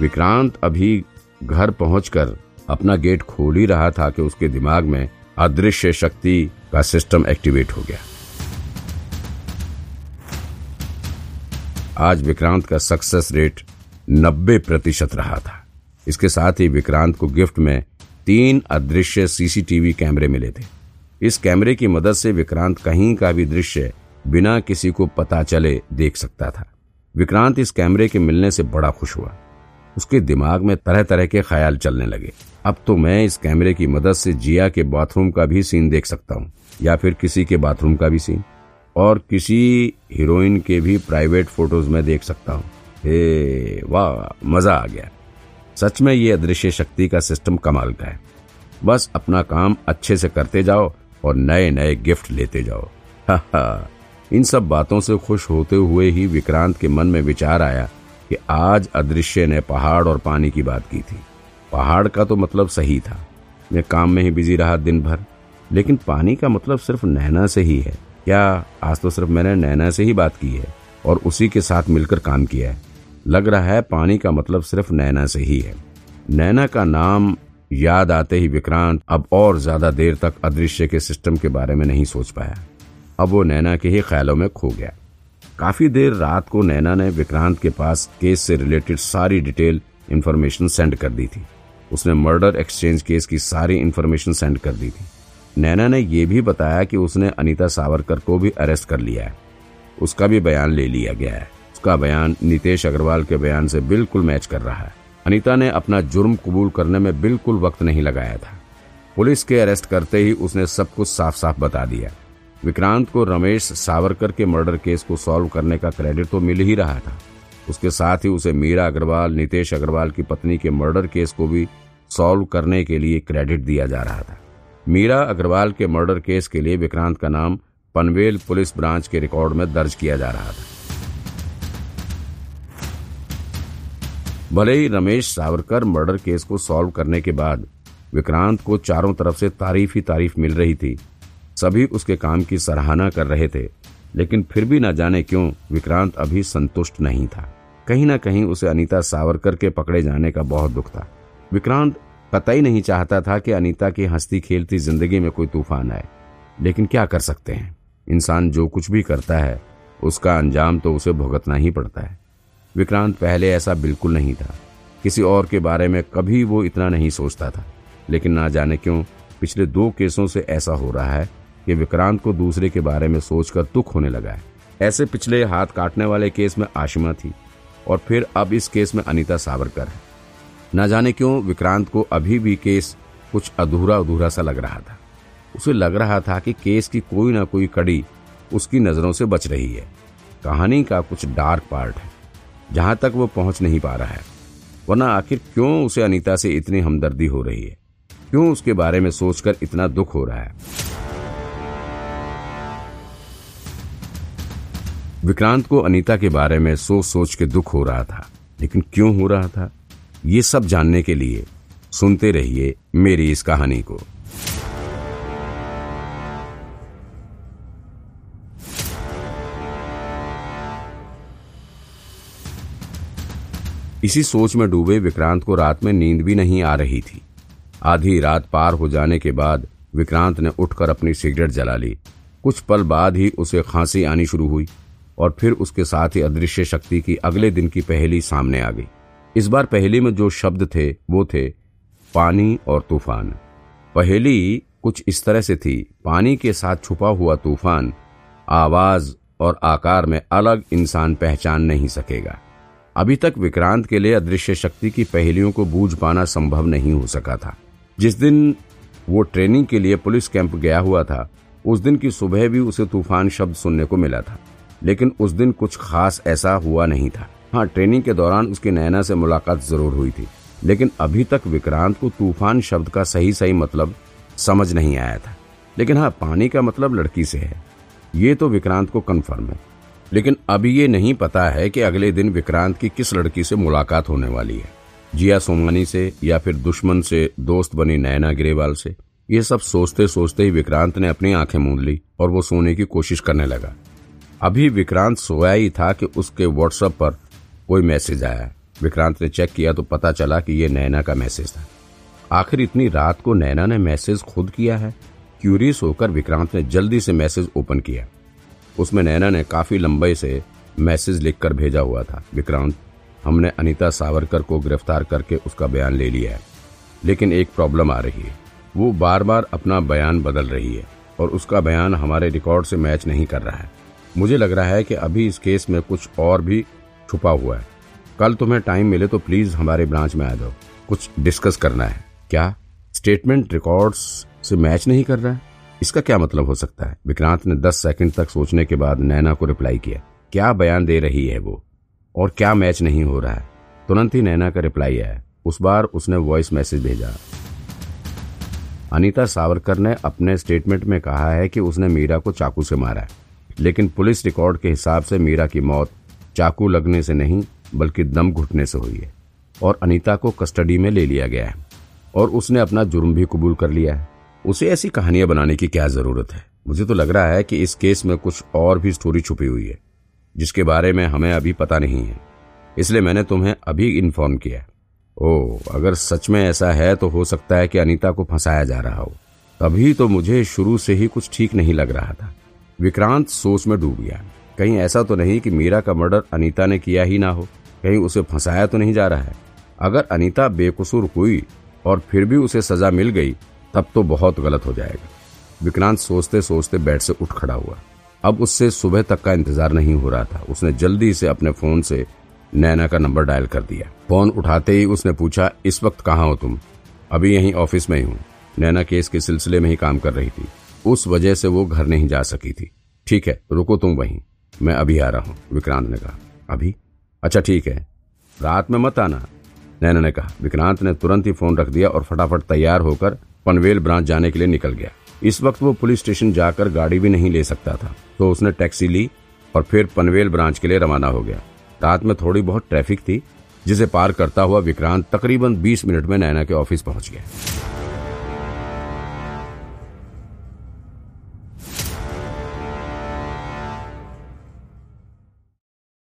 विक्रांत अभी घर पहुंचकर अपना गेट खोल ही रहा था कि उसके दिमाग में अदृश्य शक्ति का सिस्टम एक्टिवेट हो गया। आज विक्रांत का सक्सेस रेट 90 प्रतिशत रहा था। इसके साथ ही विक्रांत को गिफ्ट में तीन अदृश्य सीसीटीवी कैमरे मिले थे। इस कैमरे की मदद से विक्रांत कहीं का भी दृश्य बिना किसी को पता चले देख सकता था। विक्रांत इस कैमरे के मिलने से बड़ा खुश हुआ। उसके दिमाग में तरह तरह के ख्याल चलने लगे। अब तो मैं इस कैमरे की मदद से जिया के बाथरूम का भी सीन देख सकता हूँ, या फिर किसी के बाथरूम का भी सीन। और किसी हीरोइन के भी प्राइवेट फ़ोटोज़ में देख सकता हूँ। हे, वाह, मज़ा आ गया। सच में ये अदृश्य शक्ति का सिस्टम कमाल का है। बस अपना काम अच्छे से करते जाओ और नए नए गिफ्ट लेते जाओ। हा हा। इन सब बातों से खुश होते हुए ही विक्रांत के मन में विचार आया कि आज अदृश्य ने पहाड़ और पानी की बात की थी। पहाड़ का तो मतलब सही था। मैं काम में ही बिज़ी रहा दिन भर लेकिन पानी का मतलब सिर्फ़ नैना से ही है। क्या आज तो सिर्फ़ मैंने नैना से ही बात की है और उसी के साथ मिलकर काम किया है। लग रहा है पानी का मतलब सिर्फ़ नैना से ही है। नैना का नाम याद आते ही विक्रांत अब और ज़्यादा देर तक अदृश्य के सिस्टम के बारे में नहीं सोच पाया। अब वो नैना के ही ख्यालों में खो गया। काफ़ी देर रात को नैना ने विक्रांत के पास केस से रिलेटेड सारी डिटेल इन्फॉर्मेशन सेंड कर दी थी। उसने मर्डर एक्सचेंज केस की सारी इन्फॉर्मेशन सेंड कर दी थी। नैना ने यह भी बताया कि उसने अनीता सावरकर को भी अरेस्ट कर लिया है। उसका भी बयान ले लिया गया है। उसका बयान नितेश अग्रवाल के बयान से बिल्कुल मैच कर रहा है। अनीता ने अपना जुर्म कबूल करने में बिल्कुल वक्त नहीं लगाया था। पुलिस के अरेस्ट करते ही उसने सब कुछ साफ़ साफ़ बता दिया। विक्रांत को रमेश सावरकर के मर्डर केस को सॉल्व करने का क्रेडिट तो मिल ही रहा था। उसके साथ ही उसे मीरा अग्रवाल, नितेश अग्रवाल की पत्नी के मर्डर केस को भी सॉल्व करने के लिए क्रेडिट दिया जा रहा था। मीरा अग्रवाल के मर्डर केस के लिए विक्रांत का नाम पनवेल पुलिस ब्रांच के रिकॉर्ड में दर्ज किया जा रहा था। भले ही रमेश सावरकर मर्डर केस को सॉल्व करने के बाद विक्रांत को चारों तरफ़ से तारीफ़ ही तारीफ़ मिल रही थी सभी उसके काम की सराहना कर रहे थे, लेकिन फिर भी न जाने क्यों विक्रांत अभी संतुष्ट नहीं था। कहीं ना कहीं उसे अनीता सावरकर के पकड़े जाने का बहुत दुख था। विक्रांत कतई नहीं चाहता था कि अनीता की हंसती खेलती ज़िंदगी में कोई तूफ़ान आए, लेकिन क्या कर सकते हैं? इंसान जो कुछ भी करता है, उसका अंजाम तो उसे भुगतना ही पड़ता है। विक्रांत पहले ऐसा बिल्कुल नहीं था। किसी और के बारे में कभी वो इतना नहीं सोचता था, लेकिन ना जाने क्यों पिछले दो केसों से ऐसा हो रहा है कि विक्रांत को दूसरे के बारे में सोचकर दुख होने लगा है। ऐसे पिछले हाथ काटने वाले केस में आशिमा थी और फिर अब इस केस में अनिता सावरकर है। न जाने क्यों विक्रांत को अभी भी केस कुछ अधूरा अधूरा सा लग रहा था। उसे लग रहा था कि केस की कोई ना कोई कड़ी उसकी नज़रों से बच रही है। कहानी का कुछ डार्क पार्ट है, जहाँ तक वो पहुँच नहीं पा रहा है। वरना आखिर क्यों उसे अनीता से इतनी हमदर्दी हो रही है? क्यों उसके बारे में सोचकर इतना दुख हो रहा है? विक्रांत को अनीता के बारे में सोच सोच के दुख हो रहा था, लेकिन क्यों हो रहा था? ये सब जानने के लिए सुनते रहिए मेरी इस कहानी को। इसी सोच में डूबे विक्रांत को रात में नींद भी नहीं आ रही थी। आधी रात पार हो जाने के बाद विक्रांत ने उठकर अपनी सिगरेट जला ली। कुछ पल बाद ही उसे खांसी आनी शुरू हुई। और फिर उसके साथ ही अदृश्य शक्ति की अगले दिन की पहली सामने आ गई। इस बार पहेली में जो शब्द थे, वो थे पानी और तूफ़ान। पहेली कुछ इस तरह से थी, पानी के साथ छुपा हुआ तूफ़ान आवाज़ और आकार में अलग इंसान पहचान नहीं सकेगा। अभी तक विक्रांत के लिए अदृश्य शक्ति की पहेलियों को बूझ पाना संभव नहीं हो सका था। जिस दिन वो ट्रेनिंग के लिए पुलिस कैंप गया हुआ था, उस दिन की सुबह भी उसे तूफ़ान शब्द सुनने को मिला था। लेकिन उस दिन कुछ खास ऐसा हुआ नहीं था। हाँ ट्रेनिंग के दौरान उसकी नैना से मुलाकात ज़रूर हुई थी, लेकिन अभी तक विक्रांत को तूफ़ान शब्द का सही सही मतलब समझ नहीं आया था। लेकिन हाँ पानी का मतलब लड़की से है। ये तो विक्रांत को कन्फर्म है। लेकिन अभी ये नहीं पता है कि अगले दिन विक्रांत की किस लड़की से मुलाकात होने वाली है। जिया सोमानी से या फिर दुश्मन से, दोस्त बनी नैना गिरेवाल से। ये सब सोचते सोचते ही विक्रांत ने अपनी आँखें मूंद ली और वो सोने की कोशिश करने लगा। अभी विक्रांत सोया ही था कि उसके व्हाट्सएप पर कोई मैसेज आया। विक्रांत ने चेक किया तो पता चला कि यह नैना का मैसेज था। आखिर इतनी रात को नैना ने मैसेज खुद किया है? क्यूरियस होकर विक्रांत ने जल्दी से मैसेज ओपन किया। उसमें नैना ने काफ़ी लंबे से मैसेज लिखकर भेजा हुआ था। विक्रांत, हमने अनीता सावरकर को गिरफ़्तार करके उसका बयान ले लिया है, लेकिन एक प्रॉब्लम आ रही है। वो बार बार अपना बयान बदल रही है और उसका बयान हमारे रिकॉर्ड से मैच नहीं कर रहा है। मुझे लग रहा है कि अभी इस केस में कुछ और भी छुपा हुआ है। कल तुम्हें टाइम मिले तो प्लीज़ हमारे ब्रांच में आ जाओ। कुछ डिस्कस करना है। क्या? स्टेटमेंट रिकॉर्ड्स से मैच नहीं कर रहा है? इसका क्या मतलब हो सकता है? विक्रांत ने दस सेकंड तक सोचने के बाद नैना को रिप्लाई किया। क्या बयान दे रही है वो? और क्या मैच नहीं हो रहा है? तुरंत ही नैना का रिप्लाई आया। उस बार उसने वॉइस मैसेज भेजा। अनीता सावरकर ने अपने स्टेटमेंट में कहा है कि उसने मीरा को चाकू से मारा है। लेकिन पुलिस रिकॉर्ड के हिसाब से मीरा की मौत चाकू लगने से नहीं, बल्कि दम घुटने से हुई है और अनीता को कस्टडी में ले लिया गया है और उसने अपना जुर्म भी कबूल कर लिया है। उसे ऐसी कहानियाँ बनाने की क्या ज़रूरत है? मुझे तो लग रहा है कि इस केस में कुछ और भी स्टोरी छुपी हुई है, जिसके बारे में हमें अभी पता नहीं है। इसलिए मैंने तुम्हें अभी इन्फॉर्म किया ओ, अगर सच में ऐसा है तो हो सकता है कि अनीता को फंसाया जा रहा हो। तभी तो मुझे शुरू से ही कुछ ठीक नहीं लग रहा था। विक्रांत सोच में डूब गया। कहीं ऐसा तो नहीं कि मीरा का मर्डर अनीता ने किया ही ना हो। कहीं उसे फंसाया तो नहीं जा रहा है। अगर अनीता बेकसूर हुई और फिर भी उसे सजा मिल गई, तब तो बहुत गलत हो जाएगा। विक्रांत सोचते सोचते बेड से उठ खड़ा हुआ। अब उससे सुबह तक का इंतज़ार नहीं हो रहा था। उसने जल्दी से अपने फ़ोन से नैना का नंबर डायल कर दिया। फ़ोन उठाते ही उसने पूछा, इस वक्त कहाँ हो तुम? अभी यहीं ऑफ़िस में ही हूँ। नैना केस के सिलसिले में ही काम कर रही थी। उस वजह से वो घर नहीं जा सकी थी। ठीक है, रुको तुम वहीं। मैं अभी आ रहा हूँ, विक्रांत ने कहा। अभी? अच्छा ठीक है। रात में मत आना। नैना ने कहा। विक्रांत ने तुरंत ही फ़ोन रख दिया और फटाफट तैयार होकर पनवेल ब्रांच जाने के लिए निकल गया। इस वक्त वो पुलिस स्टेशन जाकर गाड़ी भी नहीं ले सकता था तो उसने टैक्सी ली और फिर पनवेल ब्रांच के लिए रवाना हो गया। रात में थोड़ी बहुत ट्रैफ़िक थी, जिसे पार करता हुआ विक्रांत तकरीबन 20 मिनट में नैना के ऑफ़िस पहुँच गया।